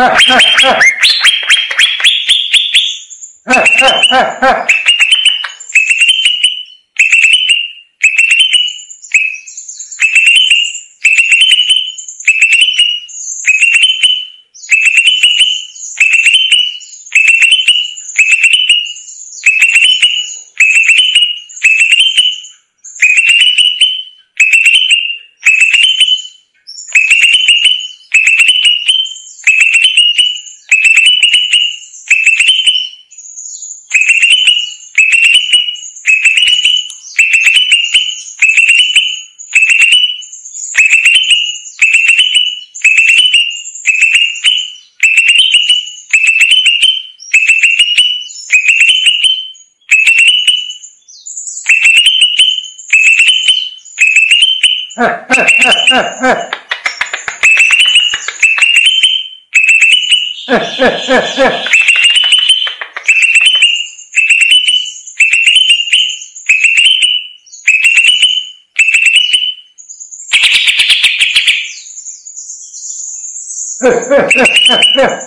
Ha ha ha! Yeah, yeah, yeah.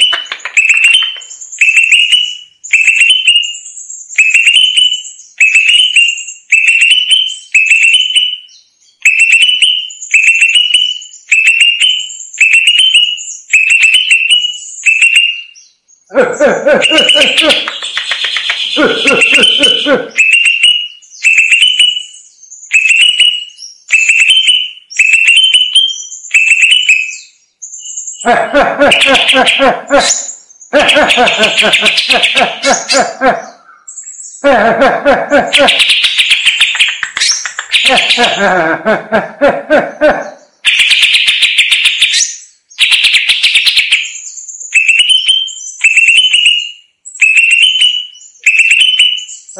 Ha ha ha ha ha!